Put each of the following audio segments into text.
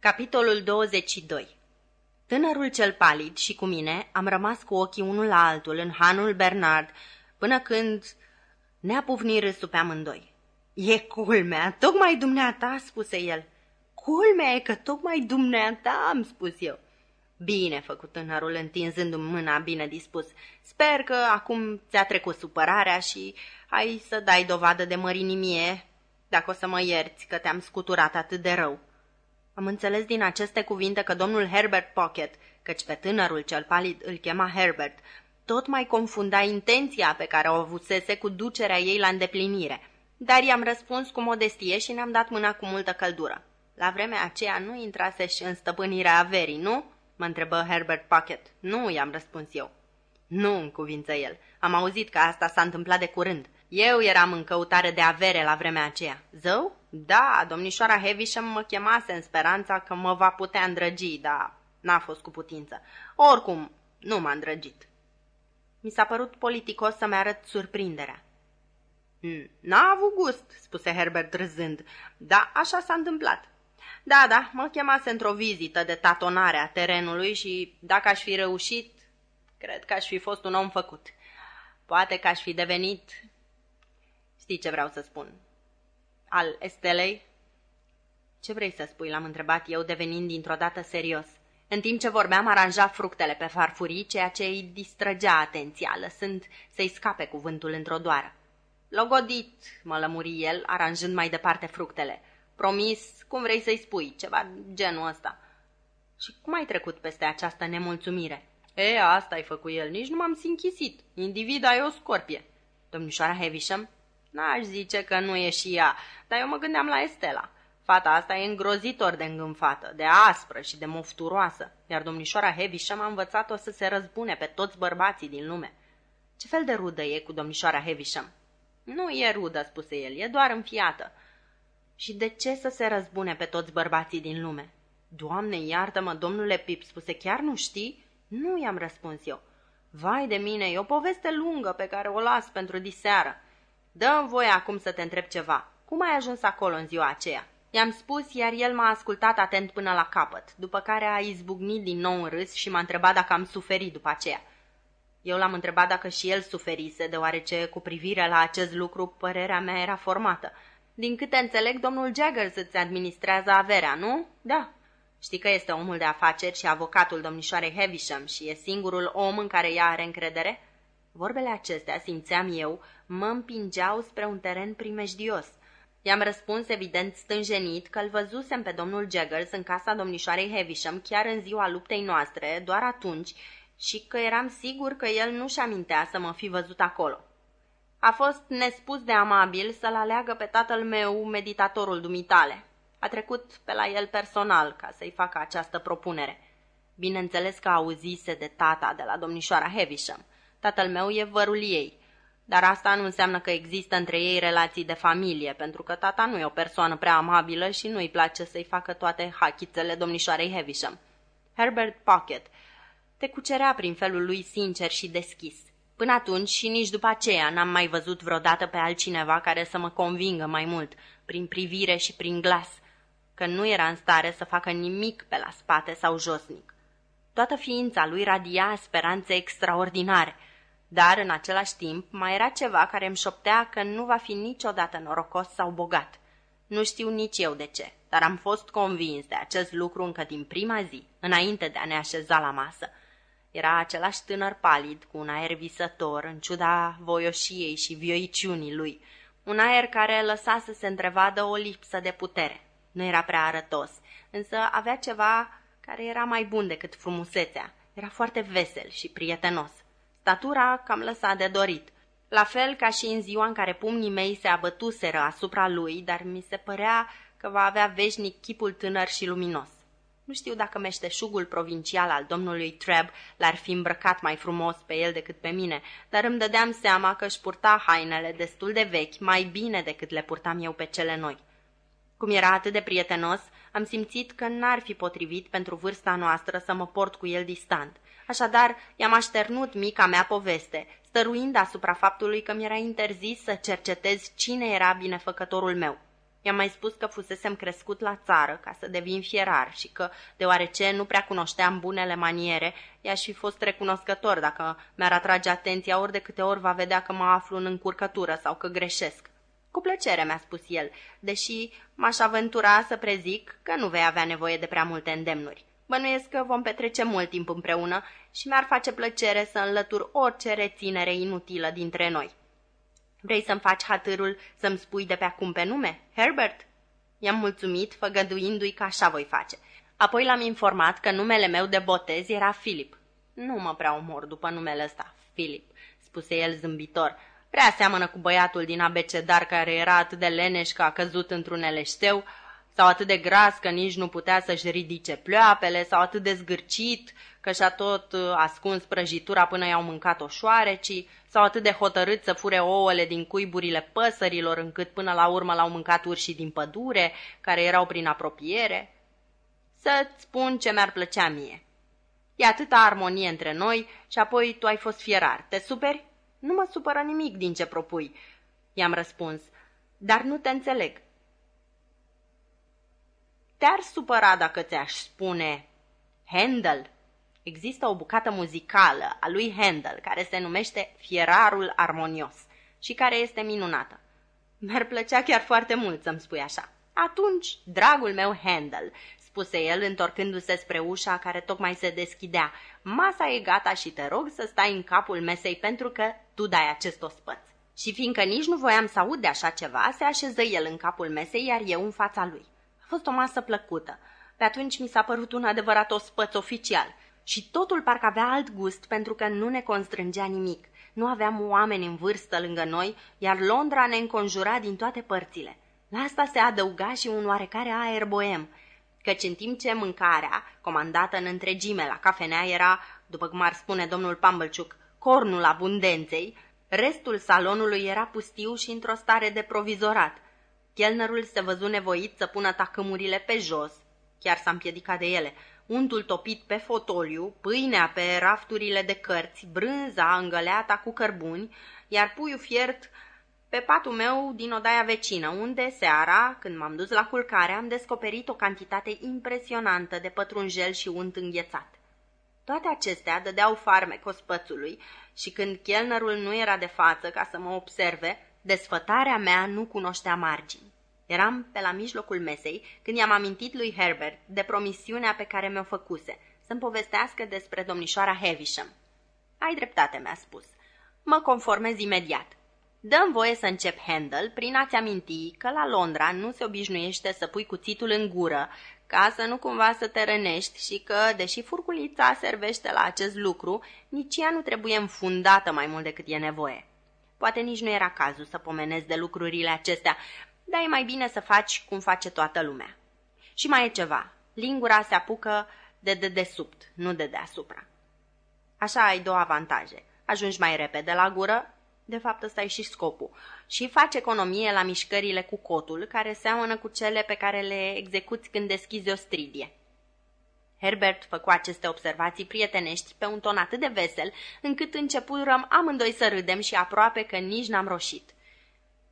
Capitolul 22 Tânărul cel palid și cu mine am rămas cu ochii unul la altul în hanul Bernard, până când ne-a pufnit râsul pe amândoi. E culmea, tocmai dumneata, spuse el. Culmea e că tocmai dumneata, am spus eu. Bine făcut tânărul întinzându-mi mâna bine dispus. Sper că acum ți-a trecut supărarea și ai să dai dovadă de mărinimie, dacă o să mă ierți că te-am scuturat atât de rău. Am înțeles din aceste cuvinte că domnul Herbert Pocket, căci pe tânărul cel palid îl chema Herbert, tot mai confunda intenția pe care o avusese cu ducerea ei la îndeplinire. Dar i-am răspuns cu modestie și ne-am dat mâna cu multă căldură. La vremea aceea nu intrase și în stăpânirea averii, nu?" mă întrebă Herbert Pocket. Nu, i-am răspuns eu. Nu, în cuvință el. Am auzit că asta s-a întâmplat de curând. Eu eram în căutare de avere la vremea aceea. Zău? Da, domnișoara Heavisham mă chemase în speranța că mă va putea îndrăgi, dar n-a fost cu putință. Oricum, nu m-a îndrăgit. Mi s-a părut politicos să-mi arăt surprinderea. Hmm, n-a avut gust, spuse Herbert râzând, da, așa s-a întâmplat. Da, da, mă chemase într-o vizită de tatonare a terenului și dacă aș fi reușit, cred că aș fi fost un om făcut. Poate că aș fi devenit... Știi ce vreau să spun? Al Estelei? Ce vrei să spui? L-am întrebat eu, devenind dintr-o dată serios. În timp ce vorbeam, aranja fructele pe farfurii, ceea ce îi distrăgea atenția, lăsând să-i scape cuvântul într-o doară. Logodit, mă lămuri el, aranjând mai departe fructele. Promis, cum vrei să-i spui, ceva genul ăsta. Și cum ai trecut peste această nemulțumire? E, asta ai făcut el, nici nu m-am sinchisit. Individa e o scorpie. Domnișoara Heavisham? N-aș zice că nu e și ea, dar eu mă gândeam la Estela. Fata asta e îngrozitor de îngânfată, de aspră și de mofturoasă, iar domnișoara Heavisham a învățat-o să se răzbune pe toți bărbații din lume. Ce fel de rudă e cu domnișoara Heavisham? Nu e rudă, spuse el, e doar înfiată. Și de ce să se răzbune pe toți bărbații din lume? Doamne, iartă-mă, domnule Pip, spuse, chiar nu știi? Nu i-am răspuns eu. Vai de mine, e o poveste lungă pe care o las pentru diseară. Dă-mi voie acum să te întreb ceva. Cum ai ajuns acolo în ziua aceea? I-am spus, iar el m-a ascultat atent până la capăt, după care a izbucnit din nou în râs și m-a întrebat dacă am suferit după aceea. Eu l-am întrebat dacă și el suferise, deoarece cu privire la acest lucru părerea mea era formată. Din câte înțeleg, domnul Jaggers îți administrează averea, nu? Da. Știi că este omul de afaceri și avocatul domnișoarei Heavisham și e singurul om în care ea are încredere? Vorbele acestea, simțeam eu, mă împingeau spre un teren primejdios. I-am răspuns evident stânjenit că îl văzusem pe domnul Jaggers în casa domnișoarei Heavisham chiar în ziua luptei noastre, doar atunci, și că eram sigur că el nu-și amintea să mă fi văzut acolo. A fost nespus de amabil să-l aleagă pe tatăl meu, meditatorul dumitale. A trecut pe la el personal ca să-i facă această propunere. Bineînțeles că auzise de tata de la domnișoara Heavisham. Tatăl meu e vărul ei, dar asta nu înseamnă că există între ei relații de familie, pentru că tata nu e o persoană prea amabilă și nu-i place să-i facă toate hachițele domnișoarei Heavisham. Herbert Pocket te cucerea prin felul lui sincer și deschis. Până atunci și nici după aceea n-am mai văzut vreodată pe altcineva care să mă convingă mai mult, prin privire și prin glas, că nu era în stare să facă nimic pe la spate sau josnic. Toată ființa lui radia speranțe extraordinare, dar în același timp mai era ceva care îmi șoptea că nu va fi niciodată norocos sau bogat. Nu știu nici eu de ce, dar am fost convins de acest lucru încă din prima zi, înainte de a ne așeza la masă. Era același tânăr palid, cu un aer visător, în ciuda voioșiei și vioiciunii lui, un aer care lăsa să se întrevadă o lipsă de putere. Nu era prea arătos, însă avea ceva care era mai bun decât frumusețea. Era foarte vesel și prietenos. Statura cam lăsa de dorit. La fel ca și în ziua în care pumnii mei se abătuseră asupra lui, dar mi se părea că va avea veșnic chipul tânăr și luminos. Nu știu dacă meșteșugul provincial al domnului Treb l-ar fi îmbrăcat mai frumos pe el decât pe mine, dar îmi dădeam seama că își purta hainele destul de vechi mai bine decât le purtam eu pe cele noi. Cum era atât de prietenos, am simțit că n-ar fi potrivit pentru vârsta noastră să mă port cu el distant. Așadar, i-am așternut mica mea poveste, stăruind asupra faptului că mi era interzis să cercetez cine era binefăcătorul meu. I-am mai spus că fusesem crescut la țară ca să devin fierar și că, deoarece nu prea cunoșteam bunele maniere, i-aș fi fost recunoscător dacă mi-ar atrage atenția ori de câte ori va vedea că mă aflu în încurcătură sau că greșesc. Cu plăcere, mi-a spus el, deși m-aș aventura să prezic că nu vei avea nevoie de prea multe îndemnuri. Bănuiesc că vom petrece mult timp împreună și mi-ar face plăcere să înlătur orice reținere inutilă dintre noi. Vrei să-mi faci hatârul să-mi spui de pe acum pe nume? Herbert? I-am mulțumit, făgăduindu-i că așa voi face. Apoi l-am informat că numele meu de botez era Philip. Nu mă prea omor după numele ăsta, Philip, spuse el zâmbitor. Prea seamănă cu băiatul din abecedar care era atât de leneș că a căzut într-un eleșteu, sau atât de gras că nici nu putea să-și ridice pleoapele, sau atât de zgârcit că și-a tot uh, ascuns prăjitura până i-au mâncat-o șoarecii, sau atât de hotărât să fure ouăle din cuiburile păsărilor, încât până la urmă l-au mâncat urșii din pădure, care erau prin apropiere. Să-ți spun ce mi-ar plăcea mie. E atâta armonie între noi și apoi tu ai fost fierar. Te superi? Nu mă supără nimic din ce propui, i-am răspuns, dar nu te înțeleg. Te-ar supăra dacă ți-aș spune Handel. Există o bucată muzicală a lui Handel care se numește Fierarul Armonios și care este minunată. Mi-ar plăcea chiar foarte mult să-mi spui așa. Atunci, dragul meu Handel, spuse el întorcându-se spre ușa care tocmai se deschidea, masa e gata și te rog să stai în capul mesei pentru că tu dai acest ospăț. Și fiindcă nici nu voiam să aud de așa ceva, se așeză el în capul mesei, iar eu în fața lui. A fost o masă plăcută. Pe atunci mi s-a părut un adevărat ospăț oficial – și totul parcă avea alt gust pentru că nu ne constrângea nimic. Nu aveam oameni în vârstă lângă noi, iar Londra ne înconjura din toate părțile. La asta se adăuga și un oarecare aer boem, căci în timp ce mâncarea, comandată în întregime la cafenea, era, după cum ar spune domnul Pambălciuc, cornul abundenței, restul salonului era pustiu și într-o stare de provizorat. Chelnerul se văzu nevoit să pună tacâmurile pe jos, chiar s-a împiedicat de ele, untul topit pe fotoliu, pâinea pe rafturile de cărți, brânza îngăleata cu cărbuni, iar puiul fiert pe patul meu din odaia vecină, unde seara, când m-am dus la culcare, am descoperit o cantitate impresionantă de pătrunjel și unt înghețat. Toate acestea dădeau farme cospățului și când chelnerul nu era de față ca să mă observe, desfătarea mea nu cunoștea margini. Eram pe la mijlocul mesei când i-am amintit lui Herbert de promisiunea pe care mi-o făcuse, să-mi povestească despre domnișoara Havisham. Ai dreptate, mi-a spus. Mă conformez imediat. Dăm voie să încep Handel prin a-ți aminti că la Londra nu se obișnuiește să pui cuțitul în gură, ca să nu cumva să te rănești și că, deși furculița servește la acest lucru, nici ea nu trebuie înfundată mai mult decât e nevoie. Poate nici nu era cazul să pomenesc de lucrurile acestea, dar e mai bine să faci cum face toată lumea. Și mai e ceva, lingura se apucă de dedesubt, nu de deasupra. Așa ai două avantaje. Ajungi mai repede la gură, de fapt ăsta e și scopul, și faci economie la mișcările cu cotul, care seamănă cu cele pe care le execuți când deschizi o stridie. Herbert făcu aceste observații prietenești pe un ton atât de vesel, încât începurăm amândoi să râdem și aproape că nici n-am roșit.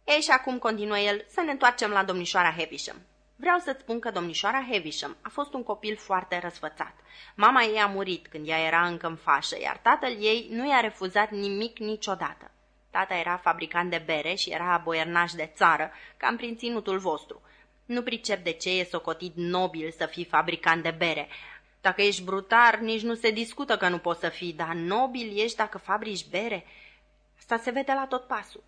Ei, și acum, continuă el, să ne întoarcem la domnișoara Havisham. Vreau să-ți spun că domnișoara Havisham a fost un copil foarte răsfățat. Mama ei a murit când ea era încă în fașă, iar tatăl ei nu i-a refuzat nimic niciodată. Tata era fabricant de bere și era boiernaș de țară, cam prin ținutul vostru. Nu pricep de ce e socotit nobil să fii fabricant de bere. Dacă ești brutar, nici nu se discută că nu poți să fii, dar nobil ești dacă fabrici bere. Asta se vede la tot pasul.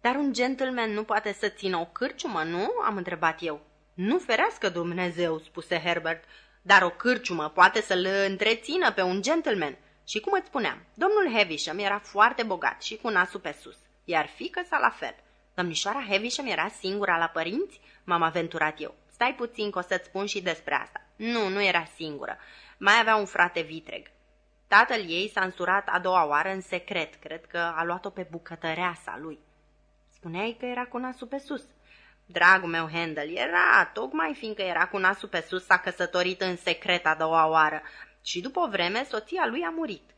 Dar un gentleman nu poate să țină o cârciumă, nu?" am întrebat eu. Nu ferească Dumnezeu," spuse Herbert, dar o cârciumă poate să-l întrețină pe un gentleman. Și cum îți spuneam, domnul Havisham era foarte bogat și cu nasul pe sus, iar fică sa la fel. Domnișoara Havisham era singura la părinți? M-am aventurat eu. Stai puțin că o să-ți spun și despre asta. Nu, nu era singură. Mai avea un frate vitreg. Tatăl ei s-a însurat a doua oară în secret, cred că a luat-o pe bucătăreasa lui. Spuneai că era cu nasul pe sus. Dragul meu, Handel, era, tocmai fiindcă era cu nasul pe sus, s-a căsătorit în secret a doua oară și după o vreme soția lui a murit.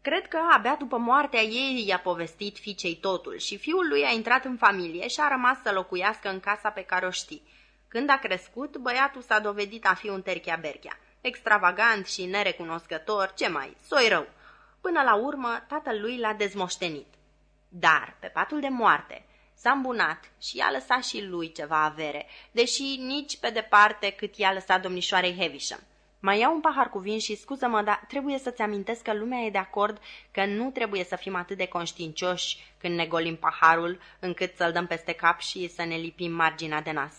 Cred că abia după moartea ei i-a povestit fiicei totul și fiul lui a intrat în familie și a rămas să locuiască în casa pe care o știi. Când a crescut, băiatul s-a dovedit a fi un terchea-berchea, extravagant și nerecunoscător, ce mai, soi rău. Până la urmă, tatăl lui l-a dezmoștenit. Dar, pe patul de moarte, s-a îmbunat și i-a lăsat și lui ceva avere, deși nici pe departe cât i-a lăsat domnișoarei Heavisham. Mai iau un pahar cu vin și scuză-mă, dar trebuie să-ți amintesc că lumea e de acord că nu trebuie să fim atât de conștiincioși când ne golim paharul, încât să-l dăm peste cap și să ne lipim marginea de nas.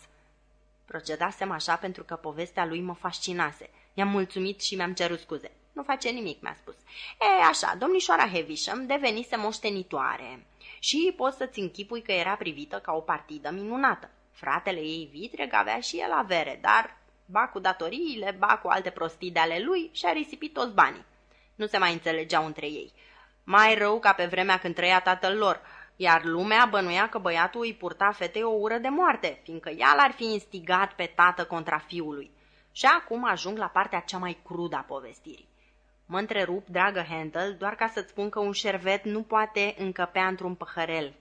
Procedasem așa pentru că povestea lui mă fascinase. I-am mulțumit și mi-am cerut scuze. Nu face nimic, mi-a spus. E, așa, domnișoara Heavisham devenise moștenitoare și poți să-ți închipui că era privită ca o partidă minunată. Fratele ei vitreg avea și el avere, dar ba cu datoriile, ba cu alte prostii de ale lui și a risipit toți banii. Nu se mai înțelegeau între ei. Mai rău ca pe vremea când trăia tatăl lor, iar lumea bănuia că băiatul îi purta fetei o ură de moarte, fiindcă ea l-ar fi instigat pe tată contra fiului. Și acum ajung la partea cea mai crudă a povestirii. Mă întrerup, dragă Handel, doar ca să-ți spun că un șervet nu poate încăpea într-un păhărel.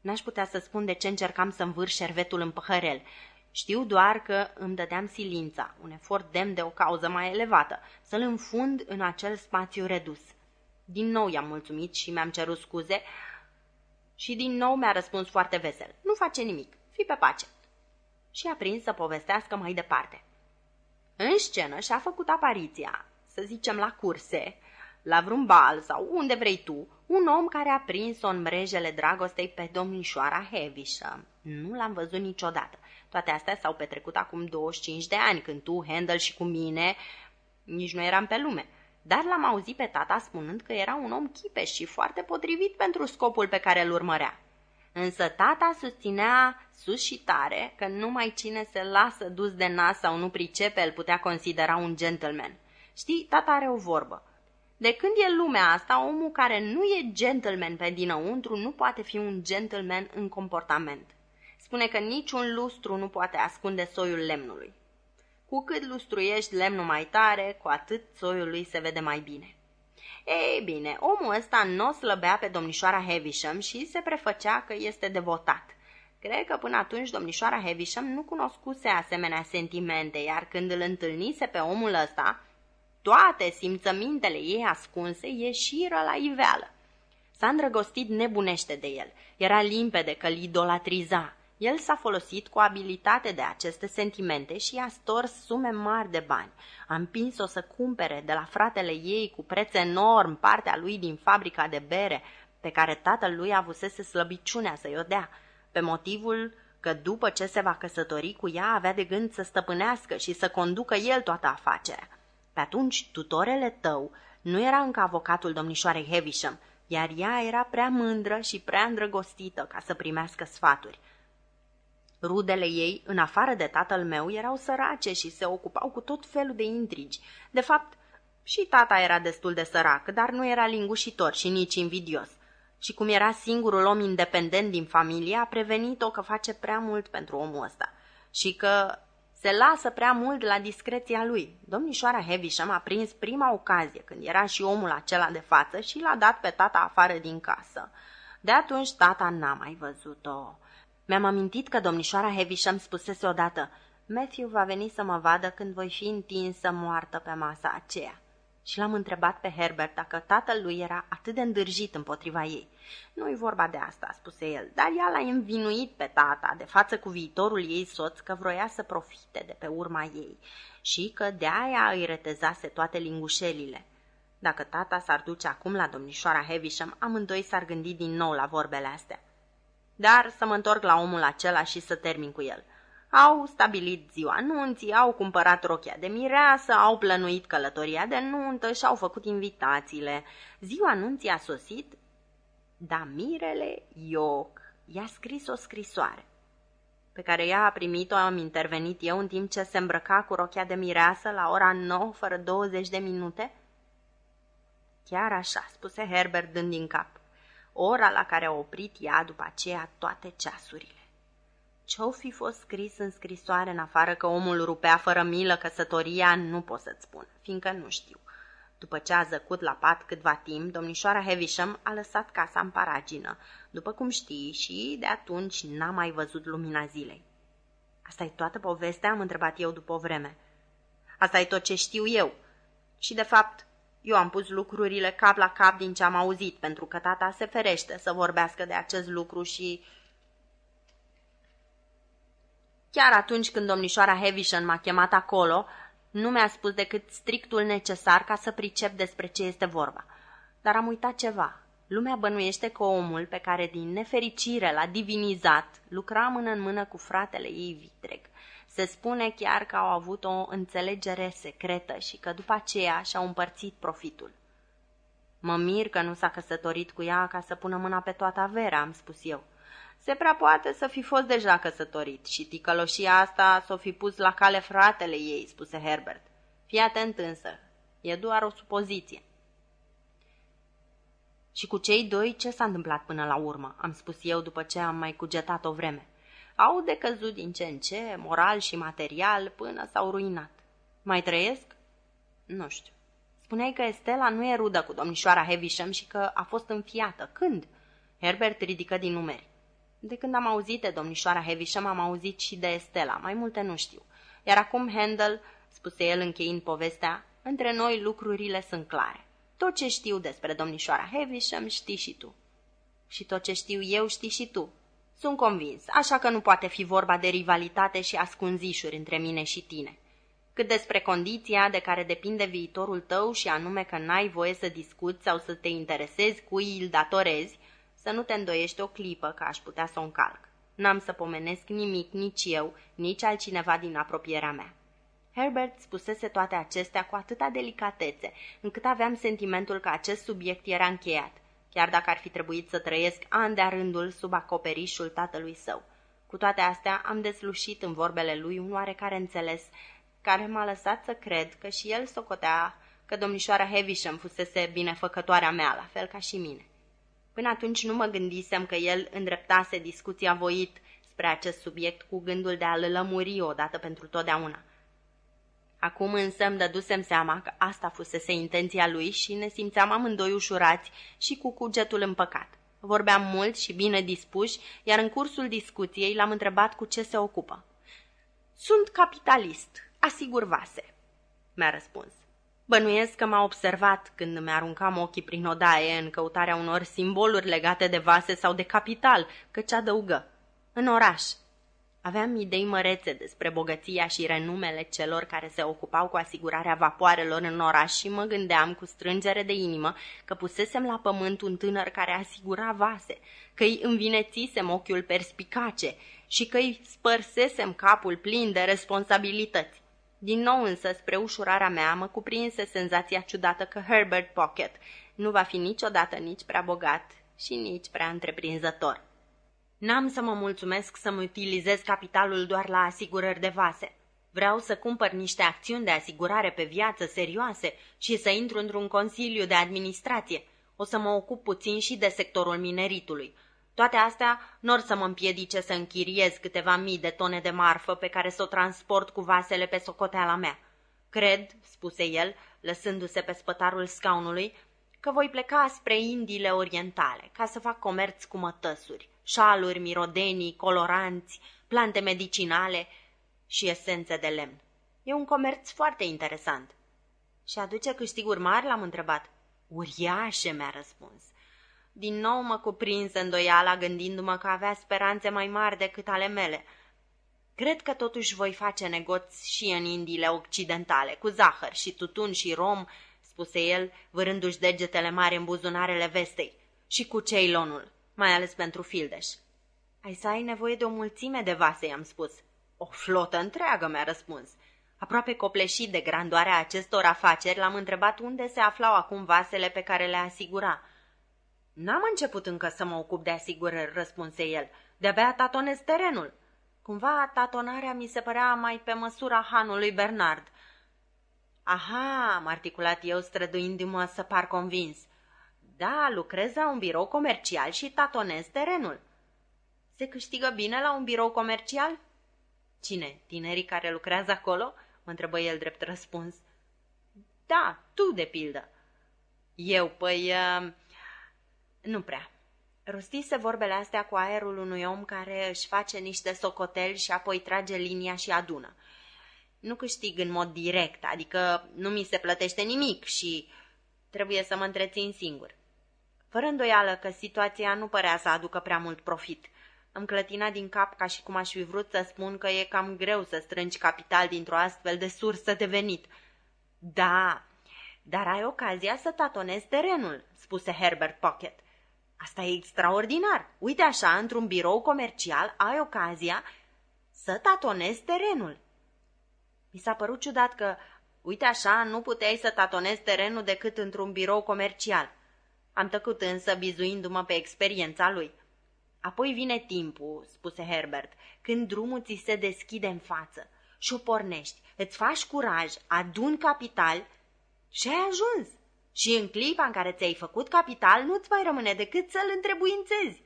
N-aș putea să spun de ce încercam să învâr șervetul în păhărel. Știu doar că îmi dădeam silința, un efort demn de o cauză mai elevată, să-l înfund în acel spațiu redus. Din nou i-am mulțumit și mi-am cerut scuze și din nou mi-a răspuns foarte vesel. Nu face nimic, fi pe pace. Și a prins să povestească mai departe. În scenă și-a făcut apariția, să zicem la curse, la vreun bal sau unde vrei tu, un om care a prins-o în mrejele dragostei pe domnișoara Heavisham. Nu l-am văzut niciodată. Toate astea s-au petrecut acum 25 de ani, când tu, Handel și cu mine nici nu eram pe lume. Dar l-am auzit pe tata spunând că era un om chipeș și foarte potrivit pentru scopul pe care îl urmărea. Însă tata susținea sus și tare că numai cine se lasă dus de nas sau nu pricepe îl putea considera un gentleman. Știi, tata are o vorbă. De când e lumea asta, omul care nu e gentleman pe dinăuntru nu poate fi un gentleman în comportament. Spune că niciun lustru nu poate ascunde soiul lemnului. Cu cât lustruiești lemnul mai tare, cu atât soiul lui se vede mai bine. Ei bine, omul ăsta nu o slăbea pe domnișoara Heavisham și se prefăcea că este devotat. Cred că până atunci domnișoara Heavisham nu cunoscuse asemenea sentimente, iar când îl întâlnise pe omul ăsta, toate simțămintele ei ascunse ieșiră la iveală. S-a îndrăgostit nebunește de el. Era limpede că îl idolatriza. El s-a folosit cu abilitate de aceste sentimente și i-a stors sume mari de bani. A împins-o să cumpere de la fratele ei cu preț enorm partea lui din fabrica de bere, pe care tatăl lui avusese slăbiciunea să-i o dea, pe motivul că după ce se va căsători cu ea avea de gând să stăpânească și să conducă el toată afacerea. Pe atunci, tutorele tău nu era încă avocatul domnișoarei Heavisham, iar ea era prea mândră și prea îndrăgostită ca să primească sfaturi. Rudele ei, în afară de tatăl meu, erau sărace și se ocupau cu tot felul de intrigi. De fapt, și tata era destul de sărac, dar nu era lingușitor și nici invidios. Și cum era singurul om independent din familie, a prevenit-o că face prea mult pentru omul ăsta și că se lasă prea mult la discreția lui. Domnișoara Heavisham a prins prima ocazie, când era și omul acela de față, și l-a dat pe tata afară din casă. De atunci tata n-a mai văzut-o. Mi-am amintit că domnișoara Heavisham spusese odată, Matthew va veni să mă vadă când voi fi întinsă moartă pe masa aceea. Și l-am întrebat pe Herbert dacă tatăl lui era atât de îndârjit împotriva ei. Nu-i vorba de asta, spuse el, dar ea l-a învinuit pe tata de față cu viitorul ei soț că vroia să profite de pe urma ei și că de aia îi retezase toate lingușelile. Dacă tata s-ar duce acum la domnișoara Heavisham, amândoi s-ar gândi din nou la vorbele astea. Dar să mă întorc la omul acela și să termin cu el. Au stabilit ziua nunții, au cumpărat rochia de mireasă, au plănuit călătoria de nuntă și au făcut invitațiile. Ziua nunții a sosit, dar mirele Ioc i-a scris o scrisoare pe care ea a primit-o, am intervenit eu în timp ce se îmbrăca cu rochia de mireasă la ora 9 fără 20 de minute? Chiar așa, spuse Herbert dând din cap ora la care a oprit ea după aceea toate ceasurile. Ce-o fi fost scris în scrisoare în afară că omul rupea fără milă căsătoria, nu pot să-ți spun, fiindcă nu știu. După ce a zăcut la pat câtva timp, domnișoara Heavisham a lăsat casa în paragină, după cum știi, și de atunci n-a mai văzut lumina zilei. Asta e toată povestea?" am întrebat eu după o vreme. Asta e tot ce știu eu. Și, de fapt, eu am pus lucrurile cap la cap din ce am auzit, pentru că tata se ferește să vorbească de acest lucru și... Chiar atunci când domnișoara Heavisham m-a chemat acolo, nu mi-a spus decât strictul necesar ca să pricep despre ce este vorba. Dar am uitat ceva. Lumea bănuiește că omul pe care din nefericire l-a divinizat lucra mână în mână cu fratele ei vitreg. Se spune chiar că au avut o înțelegere secretă și că după aceea și-au împărțit profitul. Mă mir că nu s-a căsătorit cu ea ca să pună mâna pe toată averea, am spus eu. Se prea poate să fi fost deja căsătorit și ticăloșia asta s-o fi pus la cale fratele ei, spuse Herbert. Fii atent însă, e doar o supoziție. Și cu cei doi ce s-a întâmplat până la urmă, am spus eu după ce am mai cugetat o vreme. Au decăzut din ce în ce, moral și material, până s-au ruinat. Mai trăiesc? Nu știu. Spuneai că Estela nu e rudă cu domnișoara Heavisham și că a fost înfiată. Când? Herbert ridică din numeri. De când am auzit de domnișoara Heavisham, am auzit și de Estela. Mai multe nu știu. Iar acum Handel, spuse el încheind povestea, între noi lucrurile sunt clare. Tot ce știu despre domnișoara Heavisham știi și tu. Și tot ce știu eu știi și tu. Sunt convins, așa că nu poate fi vorba de rivalitate și ascunzișuri între mine și tine. Cât despre condiția de care depinde viitorul tău și anume că n-ai voie să discuți sau să te interesezi cui îl datorezi, să nu te îndoiești o clipă că aș putea să o încalc. N-am să pomenesc nimic, nici eu, nici altcineva din apropierea mea. Herbert spusese toate acestea cu atâta delicatețe, încât aveam sentimentul că acest subiect era încheiat, chiar dacă ar fi trebuit să trăiesc ani de rândul sub acoperișul tatălui său. Cu toate astea, am deslușit în vorbele lui un oarecare înțeles, care m-a lăsat să cred că și el socotea că domnișoara Heavisham fusese binefăcătoarea mea, la fel ca și mine. Până atunci nu mă gândisem că el îndreptase discuția voit spre acest subiect cu gândul de a-l lămuri odată pentru totdeauna. Acum însă îmi dădusem seama că asta fusese intenția lui și ne simțeam amândoi ușurați și cu cugetul împăcat. Vorbeam mult și bine dispuși, iar în cursul discuției l-am întrebat cu ce se ocupă. Sunt capitalist, asigur vase, mi-a răspuns. Bănuiesc că m-a observat când îmi aruncam ochii prin odaie în căutarea unor simboluri legate de vase sau de capital, căci adăugă. În oraș, Aveam idei mărețe despre bogăția și renumele celor care se ocupau cu asigurarea vapoarelor în oraș și mă gândeam cu strângere de inimă că pusesem la pământ un tânăr care asigura vase, că îi învinețisem ochiul perspicace și că îi spărsesem capul plin de responsabilități. Din nou însă, spre ușurarea mea, mă cuprinse senzația ciudată că Herbert Pocket nu va fi niciodată nici prea bogat și nici prea întreprinzător. N-am să mă mulțumesc să-mi utilizez capitalul doar la asigurări de vase. Vreau să cumpăr niște acțiuni de asigurare pe viață serioase și să intru într-un consiliu de administrație. O să mă ocup puțin și de sectorul mineritului. Toate astea nu or să mă împiedice să închiriez câteva mii de tone de marfă pe care să o transport cu vasele pe socoteala mea. Cred, spuse el, lăsându-se pe spătarul scaunului, că voi pleca spre Indiile Orientale ca să fac comerț cu mătăsuri șaluri, mirodenii, coloranți, plante medicinale și esențe de lemn. E un comerț foarte interesant. Și aduce câștiguri mari? L-am întrebat. Uriașe, mi-a răspuns. Din nou mă cuprins îndoiala gândindu-mă că avea speranțe mai mari decât ale mele. Cred că totuși voi face negoți și în Indiile Occidentale, cu zahăr și tutun și rom, spuse el, vârându-și degetele mari în buzunarele vestei, și cu ceilonul mai ales pentru fildeș. Ai să ai nevoie de o mulțime de vase, i-am spus. O flotă întreagă, mi-a răspuns. Aproape copleșit de grandoarea acestor afaceri, l-am întrebat unde se aflau acum vasele pe care le asigura. N-am început încă să mă ocup de asigurări, răspunse el. De-abia tatonez terenul. Cumva tatonarea mi se părea mai pe măsura hanului Bernard. Aha, am articulat eu străduindu-mă să par convins. Da, lucrez la un birou comercial și tatonez terenul. Se câștigă bine la un birou comercial? Cine? Tinerii care lucrează acolo? Mă întrebă el drept răspuns. Da, tu, de pildă. Eu, păi, uh, nu prea. Rostise vorbele astea cu aerul unui om care își face niște socoteli și apoi trage linia și adună. Nu câștig în mod direct, adică nu mi se plătește nimic și trebuie să mă întrețin singur. Fără îndoială că situația nu părea să aducă prea mult profit. Îmi clătina din cap ca și cum aș fi vrut să spun că e cam greu să strângi capital dintr-o astfel de sursă de venit. Da, dar ai ocazia să tatonezi terenul, spuse Herbert Pocket. Asta e extraordinar. Uite așa, într-un birou comercial ai ocazia să tatonezi terenul. Mi s-a părut ciudat că, uite așa, nu puteai să tatonezi terenul decât într-un birou comercial. Am tăcut însă, bizuindu-mă pe experiența lui. Apoi vine timpul, spuse Herbert, când drumul ți se deschide în față și o pornești, îți faci curaj, adun capital și ai ajuns. Și în clipa în care ți-ai făcut capital, nu-ți mai rămâne decât să-l întrebuințezi.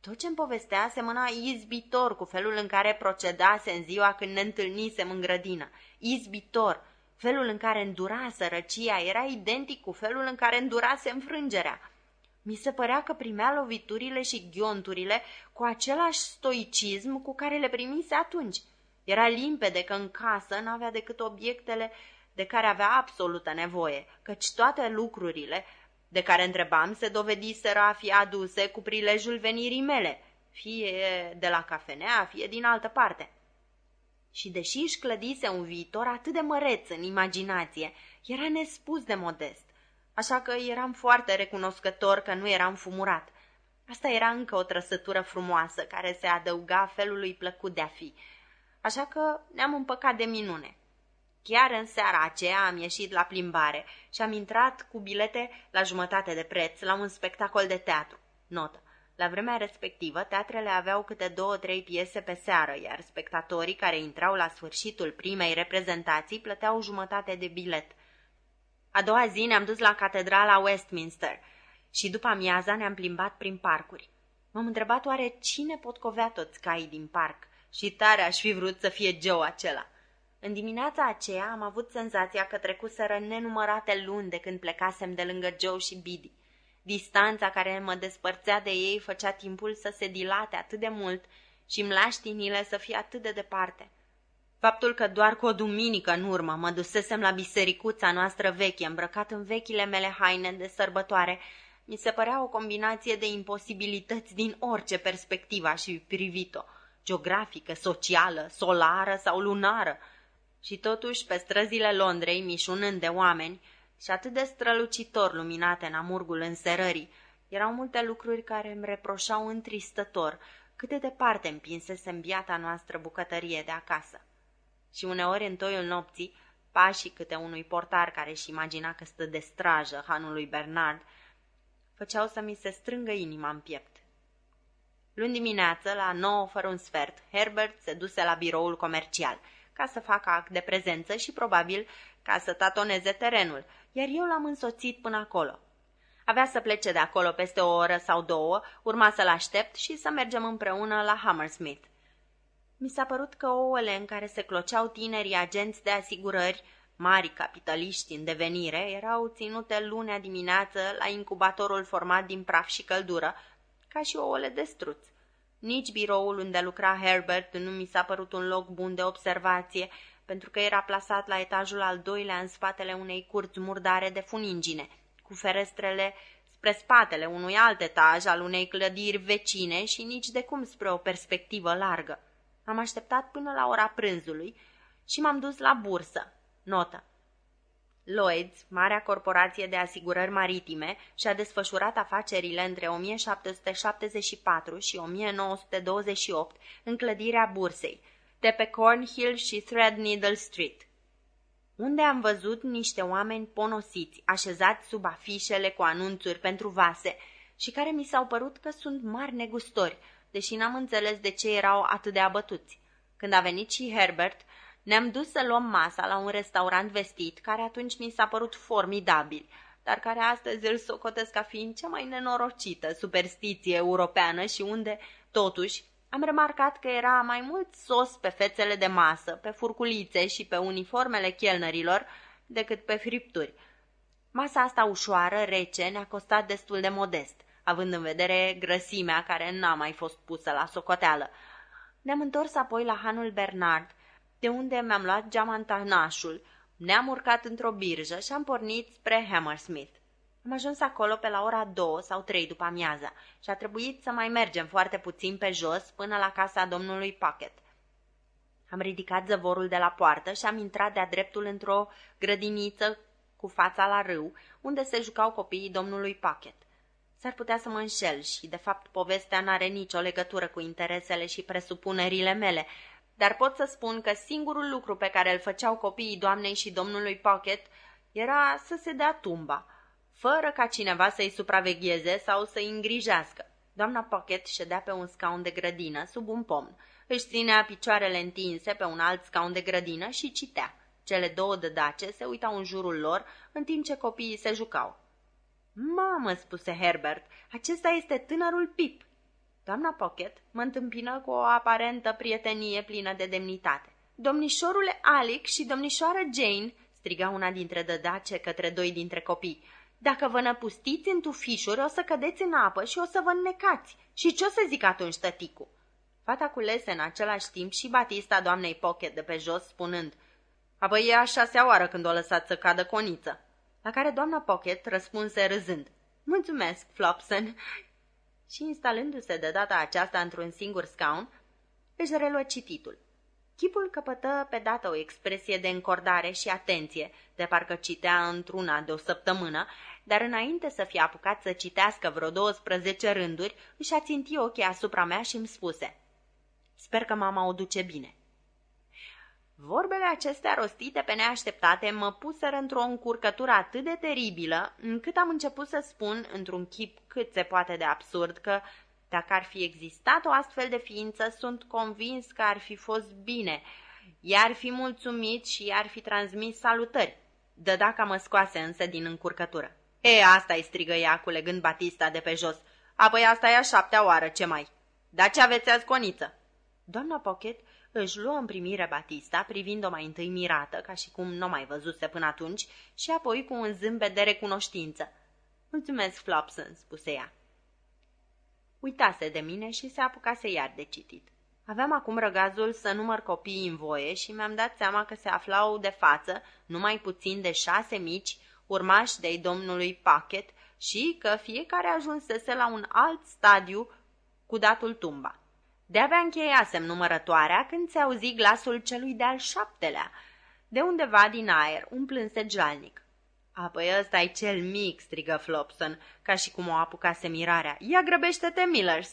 Tot ce-mi povestea semăna izbitor cu felul în care procedase în ziua când ne întâlnisem în grădină. Izbitor. Felul în care îndura sărăcia era identic cu felul în care îndurase înfrângerea. Mi se părea că primea loviturile și ghionturile cu același stoicism cu care le primise atunci. Era limpede că în casă n-avea decât obiectele de care avea absolută nevoie, căci toate lucrurile de care întrebam se dovediseră a fi aduse cu prilejul venirii mele, fie de la cafenea, fie din altă parte. Și deși își clădise un viitor atât de măreț în imaginație, era nespus de modest, așa că eram foarte recunoscător că nu eram fumurat. Asta era încă o trăsătură frumoasă care se adăuga felului plăcut de a fi, așa că ne-am împăcat de minune. Chiar în seara aceea am ieșit la plimbare și am intrat cu bilete la jumătate de preț la un spectacol de teatru. Notă. La vremea respectivă, teatrele aveau câte două-trei piese pe seară, iar spectatorii care intrau la sfârșitul primei reprezentații plăteau jumătate de bilet. A doua zi ne-am dus la catedrala Westminster și după amiaza ne-am plimbat prin parcuri. M-am întrebat oare cine potcovea toți caii din parc și tare aș fi vrut să fie Joe acela. În dimineața aceea am avut senzația că trecuseră nenumărate luni de când plecasem de lângă Joe și Biddy. Distanța care mă despărțea de ei făcea timpul să se dilate atât de mult și mlaștinile să fie atât de departe. Faptul că doar cu o duminică în urmă mă dusesem la bisericuța noastră veche, îmbrăcat în vechile mele haine de sărbătoare, mi se părea o combinație de imposibilități din orice perspectivă și privit-o, geografică, socială, solară sau lunară, și totuși, pe străzile Londrei, mișunând de oameni și atât de strălucitor luminate în amurgul înserării, erau multe lucruri care îmi reproșau întristător cât de departe împinsesem biata noastră bucătărie de acasă. Și uneori, în toiul nopții, pașii câte unui portar care își imagina că stă de strajă hanului Bernard, făceau să mi se strângă inima în piept. Luni dimineață, la nouă fără un sfert, Herbert se duse la biroul comercial – ca să facă act de prezență și probabil ca să tatoneze terenul, iar eu l-am însoțit până acolo. Avea să plece de acolo peste o oră sau două, urma să-l aștept și să mergem împreună la Hammersmith. Mi s-a părut că ouăle în care se cloceau tinerii agenți de asigurări, mari capitaliști în devenire, erau ținute lunea dimineață la incubatorul format din praf și căldură, ca și ouăle de struț. Nici biroul unde lucra Herbert nu mi s-a părut un loc bun de observație, pentru că era plasat la etajul al doilea în spatele unei curți murdare de funingine, cu ferestrele spre spatele unui alt etaj al unei clădiri vecine și nici de cum spre o perspectivă largă. Am așteptat până la ora prânzului și m-am dus la bursă. Notă. Lloyds, marea corporație de asigurări maritime, și-a desfășurat afacerile între 1774 și 1928 în clădirea bursei, de pe Cornhill și Threadneedle Street, unde am văzut niște oameni ponosiți, așezați sub afișele cu anunțuri pentru vase și care mi s-au părut că sunt mari negustori, deși n-am înțeles de ce erau atât de abătuți. Când a venit și Herbert, ne-am dus să luăm masa la un restaurant vestit, care atunci mi s-a părut formidabil, dar care astăzi îl socotesc ca fiind cea mai nenorocită superstiție europeană și unde, totuși, am remarcat că era mai mult sos pe fețele de masă, pe furculițe și pe uniformele chelnerilor decât pe fripturi. Masa asta ușoară, rece, ne-a costat destul de modest, având în vedere grăsimea care n-a mai fost pusă la socoteală. Ne-am întors apoi la Hanul Bernard, de unde mi-am luat geamantanașul, ne-am urcat într-o birjă și am pornit spre Hammersmith. Am ajuns acolo pe la ora două sau trei după amiaza și a trebuit să mai mergem foarte puțin pe jos până la casa domnului Pocket. Am ridicat zăvorul de la poartă și am intrat de-a dreptul într-o grădiniță cu fața la râu, unde se jucau copiii domnului Pocket. S-ar putea să mă înșel și, de fapt, povestea n-are nicio legătură cu interesele și presupunerile mele, dar pot să spun că singurul lucru pe care îl făceau copiii doamnei și domnului Pocket era să se dea tumba, fără ca cineva să-i supravegheze sau să-i îngrijească. Doamna Pocket ședea pe un scaun de grădină sub un pom, își ținea picioarele întinse pe un alt scaun de grădină și citea. Cele două dădace se uitau în jurul lor în timp ce copiii se jucau. Mamă, spuse Herbert, acesta este tânărul Pip. Doamna Pocket mă întâmpină cu o aparentă prietenie plină de demnitate. Domnișorule Alec și domnișoară Jane, striga una dintre dădace către doi dintre copii, dacă vă năpustiți în tufișuri, o să cădeți în apă și o să vă înnecați. Și ce o să zic atunci, tăticu? Fata culese în același timp și Batista doamnei Pocket de pe jos, spunând, Apoi e a șasea oară când o lăsați să cadă coniță. La care doamna Pocket răspunse râzând, Mulțumesc, Flopson, și instalându-se de data aceasta într-un singur scaun, își reluă cititul. Chipul căpătă pe dată o expresie de încordare și atenție, de parcă citea într-una de o săptămână, dar înainte să fie apucat să citească vreo 12 rânduri, își aținti ochii asupra mea și îmi spuse Sper că mama o duce bine. Vorbele acestea rostite pe neașteptate mă puseră într-o încurcătură atât de teribilă, încât am început să spun, într-un chip cât se poate de absurd, că dacă ar fi existat o astfel de ființă, sunt convins că ar fi fost bine, i-ar fi mulțumit și i-ar fi transmis salutări. Dă dacă mă scoase însă din încurcătură. E, asta-i strigă ea, culegând Batista de pe jos. Apoi asta e a șaptea oară, ce mai? Dar ce aveți azi coniță? Doamna Pocket își luă în primire Batista, privind-o mai întâi mirată, ca și cum nu mai văzuse până atunci, și apoi cu un zâmbet de recunoștință. Mulțumesc, Flopson, spuse ea. Uitase de mine și se apucase iar de citit. Aveam acum răgazul să număr copiii în voie și mi-am dat seama că se aflau de față numai puțin de șase mici urmași de domnului Packet și că fiecare ajunsese la un alt stadiu cu datul tumba. De-abia încheiasem numărătoarea când se auzi glasul celui de-al șaptelea, de undeva din aer, un plânset jalnic. Apoi ăsta e cel mic, strigă Flopson, ca și cum o apucase mirarea. Ia grăbește-te, Millers!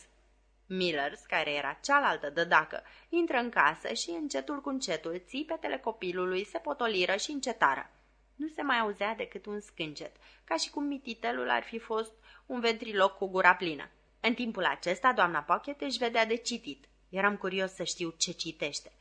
Millers, care era cealaltă dădacă, intră în casă și încetul cu încetul țipetele copilului se potoliră și încetară. Nu se mai auzea decât un scâncet, ca și cum mititelul ar fi fost un ventriloc cu gura plină. În timpul acesta, doamna Pocket își vedea de citit. Eram curios să știu ce citește.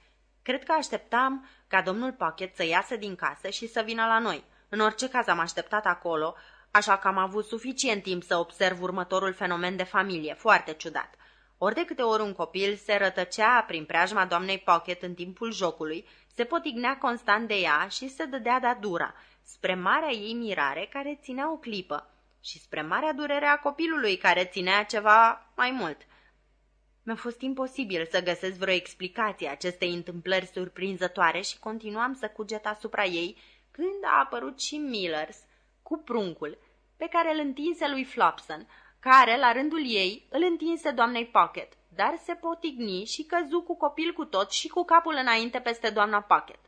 Cred că așteptam ca domnul Pocket să iasă din casă și să vină la noi. În orice caz am așteptat acolo, așa că am avut suficient timp să observ următorul fenomen de familie, foarte ciudat. Ori de câte ori un copil se rătăcea prin preajma doamnei Pocket în timpul jocului, se potignea constant de ea și se dădea da dura, spre marea ei mirare care ținea o clipă și spre marea durere a copilului care ținea ceva mai mult. Mi-a fost imposibil să găsesc vreo explicație acestei întâmplări surprinzătoare și continuam să cuget asupra ei când a apărut și Millers cu pruncul, pe care îl întinse lui Flopson, care, la rândul ei, îl întinse doamnei Pocket, dar se potigni și căzu cu copil cu tot și cu capul înainte peste doamna Pocket.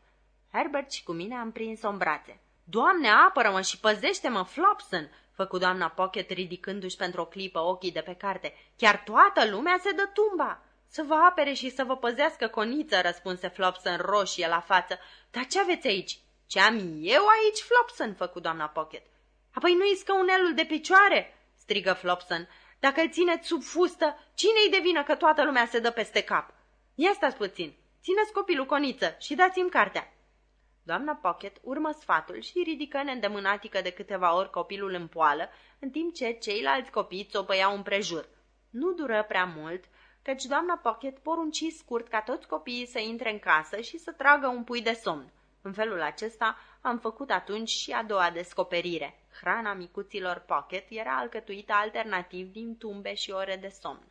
Herbert și cu mine am prins-o în brațe. Doamne, apără-mă și păzește-mă, Flopson!" făcu doamna Pocket ridicându-și pentru o clipă ochii de pe carte. Chiar toată lumea se dă tumba!" Să vă apere și să vă păzească coniță, răspunse Flopson roșie la față. Dar ce aveți aici? Ce am eu aici, Flopson?" făcu doamna Pocket. Apoi nu-i scăunelul de picioare?" strigă Flopson. Dacă îl țineți sub fustă, cine-i de vină că toată lumea se dă peste cap? Ia stați puțin, țineți copilul coniță și dați-mi cartea. Doamna Pocket urmă sfatul și ridică neîndemânatică de câteva ori copilul în poală, în timp ce ceilalți copii țopăiau împrejur. Nu dură prea mult, căci doamna Pocket porunci scurt ca toți copiii să intre în casă și să tragă un pui de somn. În felul acesta am făcut atunci și a doua descoperire. Hrana micuților pocket era alcătuită alternativ din tumbe și ore de somn.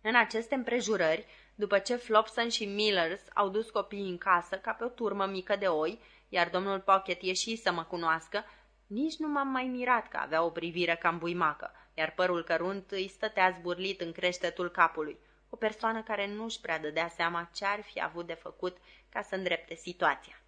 În aceste împrejurări, după ce Flopson și Millers au dus copiii în casă ca pe o turmă mică de oi, iar domnul Pocket ieși să mă cunoască, nici nu m-am mai mirat că avea o privire cam buimacă, iar părul cărunt îi stătea zburlit în creștetul capului, o persoană care nu-și prea dădea seama ce ar fi avut de făcut ca să îndrepte situația.